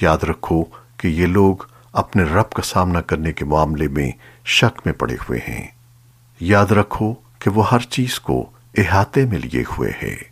یاد رکھو کہ یہ لوگ اپنے رب کا سامنا کرنے کے معاملے میں شک میں پڑے ہوئے ہیں۔ یاد رکھو کہ وہ ہر چیز کو احاطے میں لیے ہوئے ہے